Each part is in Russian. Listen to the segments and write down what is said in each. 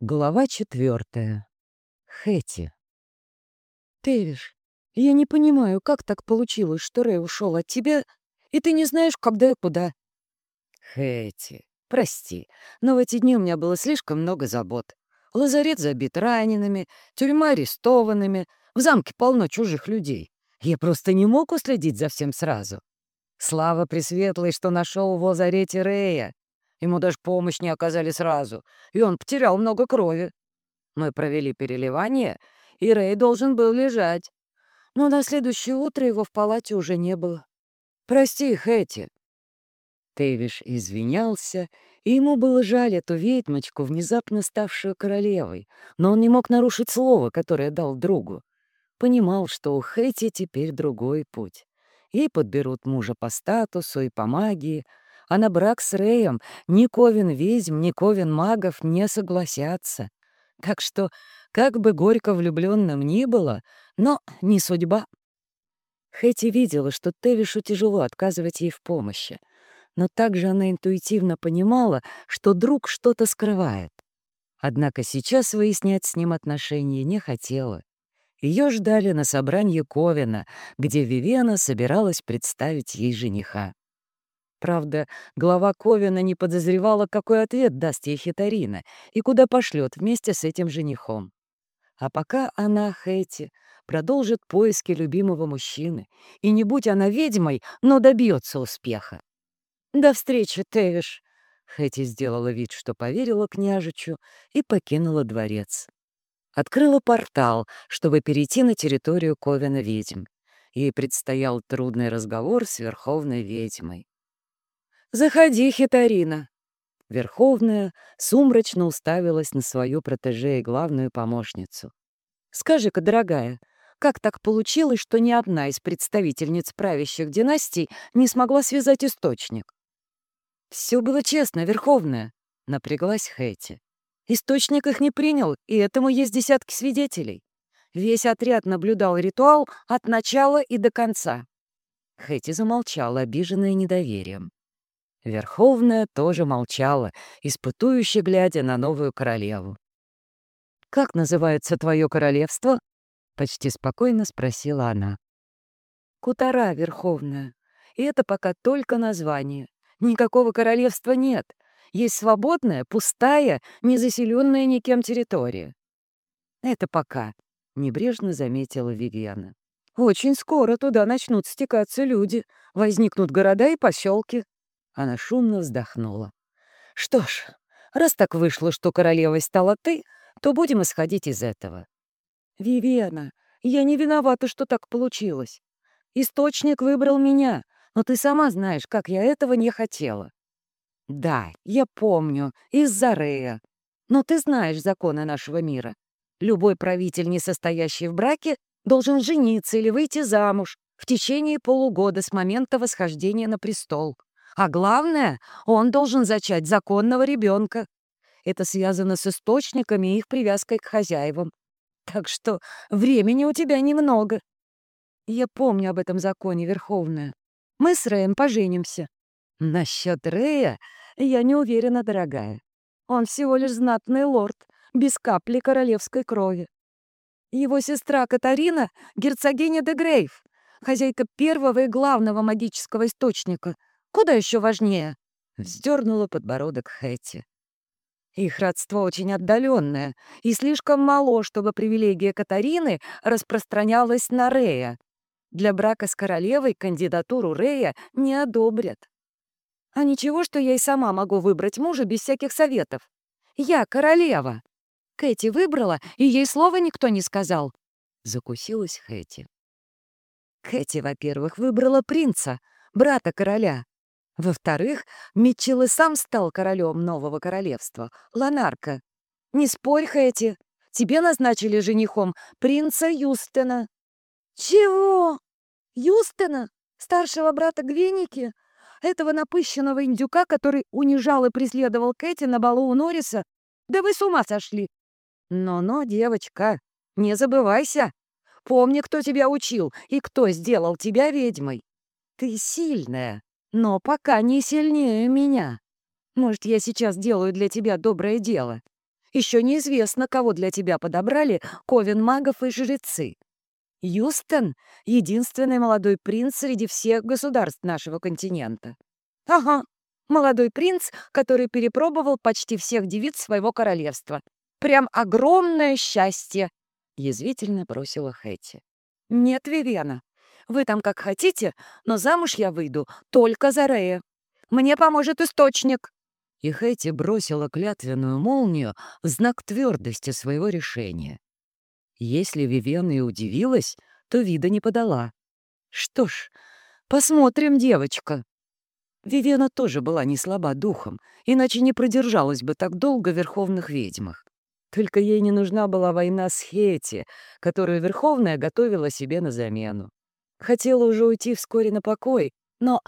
Глава четвертая. Хэти. «Тэвиш, я не понимаю, как так получилось, что Рэй ушел от тебя, и ты не знаешь, когда и куда?» «Хэти, прости, но в эти дни у меня было слишком много забот. Лазарет забит ранеными, тюрьма арестованными, в замке полно чужих людей. Я просто не мог уследить за всем сразу. Слава Пресветлой, что нашел в лазарете Рэя. Ему даже помощь не оказали сразу, и он потерял много крови. Мы провели переливание, и Рэй должен был лежать. Но на следующее утро его в палате уже не было. Прости, Хэти. Тэвиш извинялся, и ему было жаль эту ведьмочку, внезапно ставшую королевой, но он не мог нарушить слово, которое дал другу. Понимал, что у Хэти теперь другой путь. Ей подберут мужа по статусу и по магии — а на брак с Рэем ни Ковен ведьм, ни Ковен магов не согласятся. Так что, как бы горько влюбленным ни было, но не судьба. Хэти видела, что Тевишу тяжело отказывать ей в помощи, но также она интуитивно понимала, что друг что-то скрывает. Однако сейчас выяснять с ним отношения не хотела. Ее ждали на собрании Ковена, где Вивена собиралась представить ей жениха. Правда, глава Ковина не подозревала, какой ответ даст ей Хитарина и куда пошлет вместе с этим женихом. А пока она, Хэти, продолжит поиски любимого мужчины, и не будь она ведьмой, но добьется успеха. «До встречи, Тэвиш!» Хэти сделала вид, что поверила княжичу, и покинула дворец. Открыла портал, чтобы перейти на территорию Ковина ведьм. Ей предстоял трудный разговор с верховной ведьмой. «Заходи, Хитарина!» Верховная сумрачно уставилась на свою протеже и главную помощницу. «Скажи-ка, дорогая, как так получилось, что ни одна из представительниц правящих династий не смогла связать источник?» «Все было честно, Верховная», — напряглась Хэти. «Источник их не принял, и этому есть десятки свидетелей. Весь отряд наблюдал ритуал от начала и до конца». Хэти замолчала, обиженная недоверием. Верховная тоже молчала, испытующе глядя на новую королеву. «Как называется твое королевство?» — почти спокойно спросила она. «Кутара, Верховная. И это пока только название. Никакого королевства нет. Есть свободная, пустая, незаселенная никем территория». «Это пока», — небрежно заметила Вивьяна. «Очень скоро туда начнут стекаться люди, возникнут города и поселки. Она шумно вздохнула. «Что ж, раз так вышло, что королевой стала ты, то будем исходить из этого». «Вивена, я не виновата, что так получилось. Источник выбрал меня, но ты сама знаешь, как я этого не хотела». «Да, я помню, из-за Рея. Но ты знаешь законы нашего мира. Любой правитель, не состоящий в браке, должен жениться или выйти замуж в течение полугода с момента восхождения на престол. А главное, он должен зачать законного ребенка. Это связано с источниками и их привязкой к хозяевам. Так что времени у тебя немного. Я помню об этом законе, Верховная. Мы с Рэем поженимся. Насчет Рэя я не уверена, дорогая. Он всего лишь знатный лорд, без капли королевской крови. Его сестра Катарина — герцогиня де Грейв, хозяйка первого и главного магического источника — Куда еще важнее?» — вздернула подбородок Хэти. Их родство очень отдаленное и слишком мало, чтобы привилегия Катарины распространялась на Рея. Для брака с королевой кандидатуру Рея не одобрят. А ничего, что я и сама могу выбрать мужа без всяких советов. Я королева. Кэти выбрала, и ей слова никто не сказал. Закусилась Хэти. Кэти, во-первых, выбрала принца, брата короля. Во-вторых, Митчелл и сам стал королем нового королевства, Ланарка. Не спорь, Хэти, тебе назначили женихом принца Юстена. Чего? Юстена? Старшего брата Гвеники? Этого напыщенного индюка, который унижал и преследовал Кэти на балу у Норриса? Да вы с ума сошли! Но-но, девочка, не забывайся. Помни, кто тебя учил и кто сделал тебя ведьмой. Ты сильная, но пока не сильнее меня. Может, я сейчас делаю для тебя доброе дело. Еще неизвестно, кого для тебя подобрали ковен магов и жрецы. Юстон — единственный молодой принц среди всех государств нашего континента. Ага, молодой принц, который перепробовал почти всех девиц своего королевства. Прям огромное счастье!» — язвительно бросила Хэти. «Нет, Вивена, вы там как хотите, но замуж я выйду только за Рея. Мне поможет источник!» И Хэти бросила клятвенную молнию в знак твердости своего решения. Если Вивена и удивилась, то вида не подала. «Что ж, посмотрим, девочка!» Вивена тоже была не слаба духом, иначе не продержалась бы так долго в верховных ведьмах. Только ей не нужна была война с Хети, которую Верховная готовила себе на замену. Хотела уже уйти вскоре на покой, но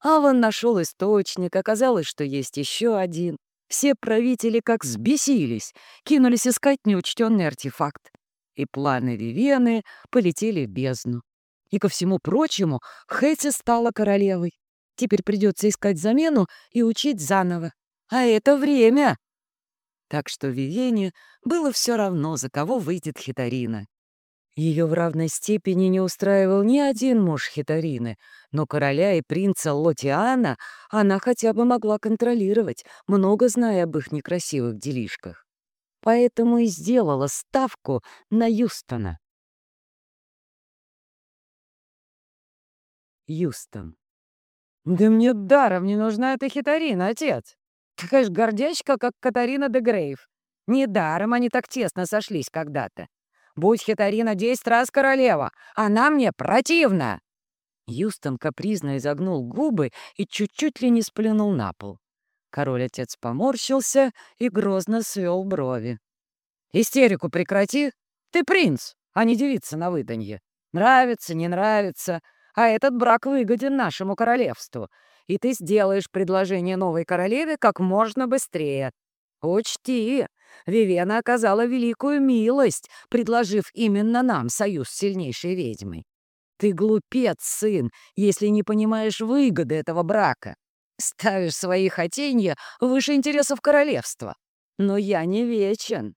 Аван нашел источник, оказалось, что есть еще один. Все правители как сбесились, кинулись искать неучтенный артефакт. И планы Вивены полетели в бездну. И ко всему прочему, Хэти стала королевой. Теперь придется искать замену и учить заново. А это время! Так что Вивене было все равно, за кого выйдет Хитарина. Ее в равной степени не устраивал ни один муж Хитарины, но короля и принца Лотиана она хотя бы могла контролировать, много зная об их некрасивых делишках. Поэтому и сделала ставку на Юстона. Юстон. «Да мне даром не нужна эта хитарина, отец!» Такая ж гордячка, как Катарина де Грейв. Недаром они так тесно сошлись когда-то. Будь Хитарина десять раз королева, она мне противна!» Юстон капризно изогнул губы и чуть-чуть ли не сплюнул на пол. Король-отец поморщился и грозно свел брови. «Истерику прекрати! Ты принц, а не девица на выданье. Нравится, не нравится, а этот брак выгоден нашему королевству и ты сделаешь предложение новой королеве как можно быстрее. Учти, Вивена оказала великую милость, предложив именно нам союз с сильнейшей ведьмой. Ты глупец, сын, если не понимаешь выгоды этого брака. Ставишь свои хотения выше интересов королевства. Но я не вечен.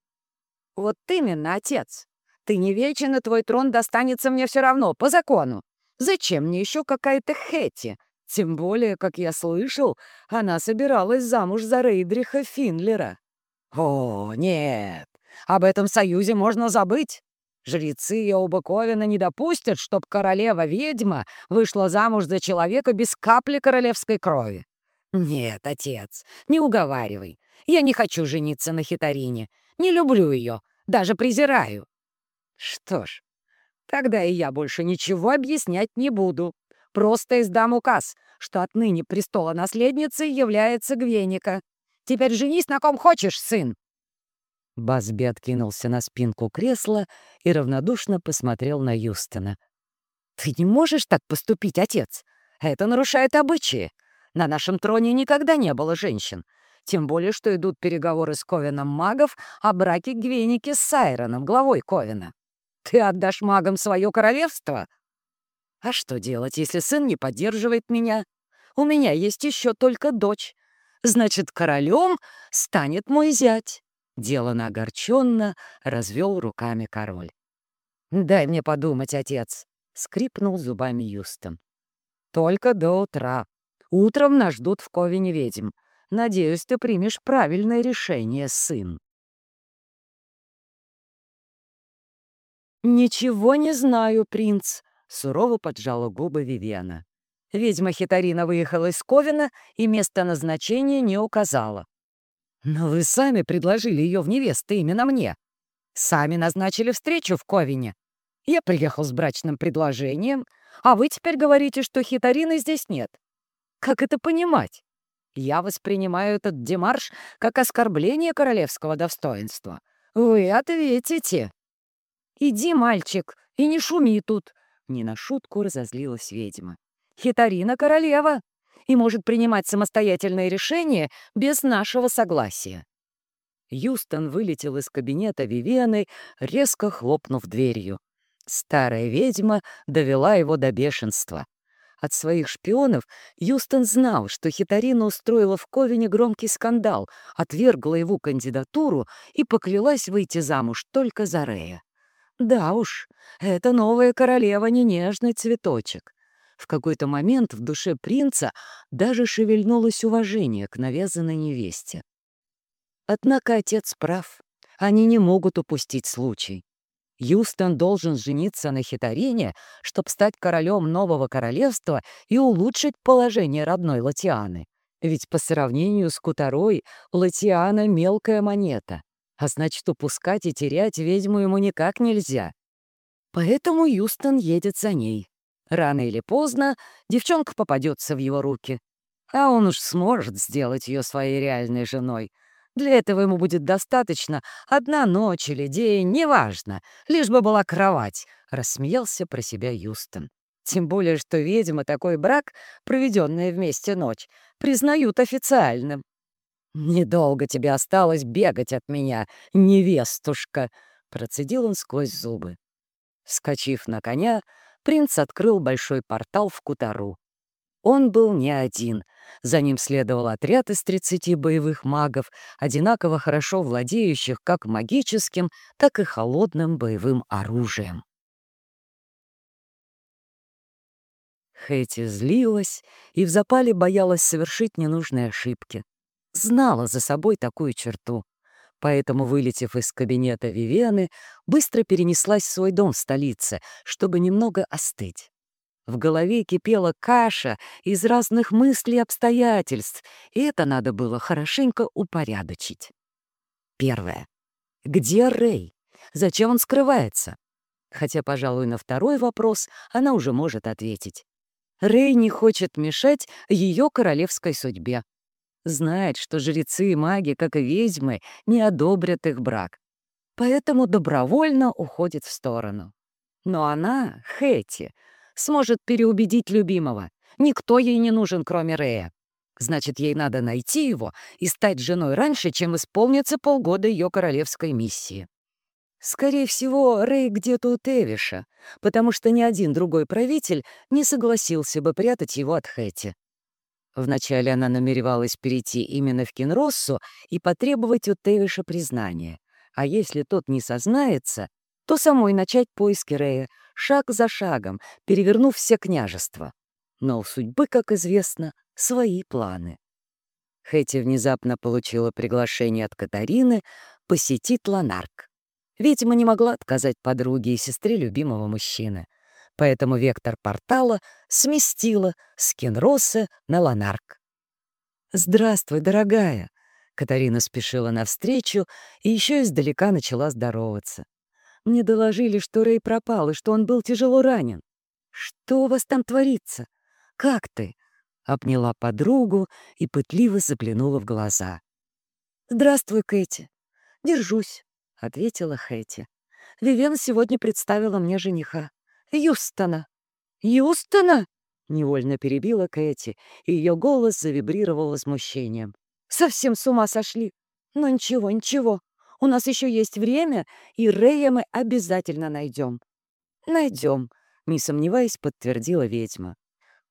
Вот именно, отец. Ты не вечен, и твой трон достанется мне все равно, по закону. Зачем мне еще какая-то Хэти, тем более, как я слышал, она собиралась замуж за Рейдриха Финлера. О, нет, об этом союзе можно забыть. Жрецы оба Ковина не допустят, чтоб королева-ведьма вышла замуж за человека без капли королевской крови. Нет, отец, не уговаривай. Я не хочу жениться на Хитарине. Не люблю ее, даже презираю. Что ж, тогда и я больше ничего объяснять не буду. Просто издам указ, что отныне престола наследницей является Гвеника. Теперь женись на ком хочешь, сын!» Базби откинулся на спинку кресла и равнодушно посмотрел на Юстона. «Ты не можешь так поступить, отец. Это нарушает обычаи. На нашем троне никогда не было женщин. Тем более, что идут переговоры с Ковином магов о браке Гвеники с Сайроном, главой Ковина. Ты отдашь магам свое королевство?» А что делать, если сын не поддерживает меня? У меня есть еще только дочь. Значит, королем станет мой зять. Делано огорченно развел руками король. «Дай мне подумать, отец», — скрипнул зубами Юстон. «Только до утра. Утром нас ждут в Ковине ведьм. Надеюсь, ты примешь правильное решение, сын». «Ничего не знаю, принц», Сурово поджала губы Вивена. Ведьма Хитарина выехала из Ковина и место назначения не указала. «Но вы сами предложили ее в невесты именно мне. Сами назначили встречу в Ковине. Я приехал с брачным предложением, а вы теперь говорите, что Хитарины здесь нет. Как это понимать? Я воспринимаю этот демарш как оскорбление королевского достоинства. Вы ответите. Иди, мальчик, и не шуми тут. Не на шутку разозлилась ведьма. «Хитарина королева и может принимать самостоятельные решения без нашего согласия». Юстон вылетел из кабинета Вивены, резко хлопнув дверью. Старая ведьма довела его до бешенства. От своих шпионов Юстон знал, что Хитарина устроила в Ковине громкий скандал, отвергла его кандидатуру и поклялась выйти замуж только за Рея. Да уж, эта новая королева не нежный цветочек. В какой-то момент в душе принца даже шевельнулось уважение к навязанной невесте. Однако отец прав. Они не могут упустить случай. Юстон должен жениться на Хитарине, чтобы стать королем нового королевства и улучшить положение родной Латианы. Ведь по сравнению с Кутарой Латиана — мелкая монета, а значит, упускать и терять ведьму ему никак нельзя. Поэтому Юстон едет за ней. Рано или поздно девчонка попадется в его руки, а он уж сможет сделать ее своей реальной женой — для этого ему будет достаточно одна ночь или день, неважно, лишь бы была кровать», — рассмеялся про себя Юстон. «Тем более, что ведьмы такой брак, проведенный вместе ночь, признают официальным». «Недолго тебе осталось бегать от меня, невестушка», — процедил он сквозь зубы. Вскочив на коня, принц открыл большой портал в Кутару. Он был не один. За ним следовал отряд из 30 боевых магов, одинаково хорошо владеющих как магическим, так и холодным боевым оружием. Хэти злилась и в запале боялась совершить ненужные ошибки. Знала за собой такую черту. Поэтому, вылетев из кабинета Вивены, быстро перенеслась в свой дом в столице, чтобы немного остыть. В голове кипела каша из разных мыслей и обстоятельств, и это надо было хорошенько упорядочить. Первое. Где Рэй? Зачем он скрывается? Хотя, пожалуй, на второй вопрос она уже может ответить. Рэй не хочет мешать ее королевской судьбе. Знает, что жрецы и маги, как и ведьмы, не одобрят их брак. Поэтому добровольно уходит в сторону. Но она, Хэти, сможет переубедить любимого. Никто ей не нужен, кроме Рея. Значит, ей надо найти его и стать женой раньше, чем исполнится полгода ее королевской миссии. Скорее всего, Рэй где-то у Тевиша, потому что ни один другой правитель не согласился бы прятать его от Хэти. Вначале она намеревалась перейти именно в Кинроссу и потребовать у Тевиша признания. А если тот не сознается, то самой начать поиски Рея, шаг за шагом, перевернув все княжества. Но у судьбы, как известно, свои планы. Хэти внезапно получила приглашение от Катарины посетить Ланарк. Ведьма не могла отказать подруге и сестре любимого мужчины, поэтому вектор портала сместила с Кенроса на Ланарк. «Здравствуй, дорогая!» Катарина спешила навстречу и еще издалека начала здороваться. Мне доложили, что Рэй пропал и что он был тяжело ранен. Что у вас там творится? Как ты?» Обняла подругу и пытливо заглянула в глаза. «Здравствуй, Кэти. Держусь», — ответила Хэти. «Вивен сегодня представила мне жениха. Юстона». «Юстона?» — невольно перебила Кэти, и ее голос завибрировал возмущением. «Совсем с ума сошли. Но ничего, ничего. У нас еще есть время, и Рея мы обязательно найдем». «Найдем», — не сомневаясь, подтвердила ведьма.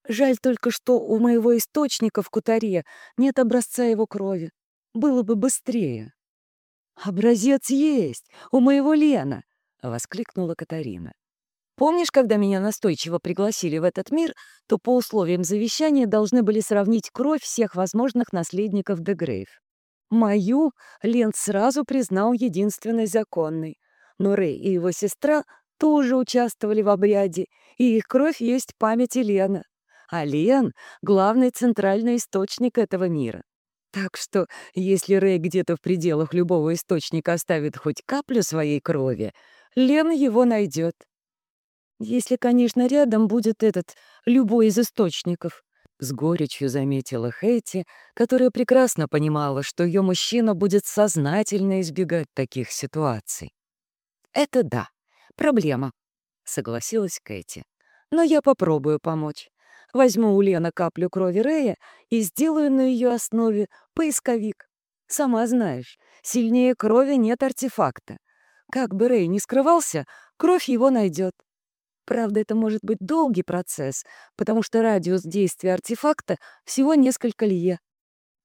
«Жаль только, что у моего источника в Кутаре нет образца его крови. Было бы быстрее». «Образец есть! У моего Лена!» — воскликнула Катарина. «Помнишь, когда меня настойчиво пригласили в этот мир, то по условиям завещания должны были сравнить кровь всех возможных наследников Дегрейв? Мою Лен сразу признал единственной законной. Но Рэй и его сестра тоже участвовали в обряде, и их кровь есть память Лена. А Лен — главный центральный источник этого мира. Так что, если Рэй где-то в пределах любого источника оставит хоть каплю своей крови, Лен его найдет. Если, конечно, рядом будет этот любой из источников. С горечью заметила Хэти, которая прекрасно понимала, что ее мужчина будет сознательно избегать таких ситуаций. «Это да, проблема», — согласилась Кэти. «Но я попробую помочь. Возьму у Лены каплю крови Рэя и сделаю на ее основе поисковик. Сама знаешь, сильнее крови нет артефакта. Как бы Рэй ни скрывался, кровь его найдет. Правда, это может быть долгий процесс, потому что радиус действия артефакта всего несколько лье.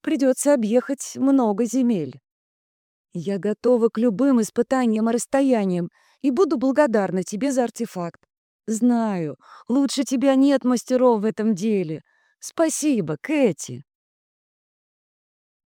Придется объехать много земель. Я готова к любым испытаниям и расстояниям и буду благодарна тебе за артефакт. Знаю, лучше тебя нет мастеров в этом деле. Спасибо, Кэти.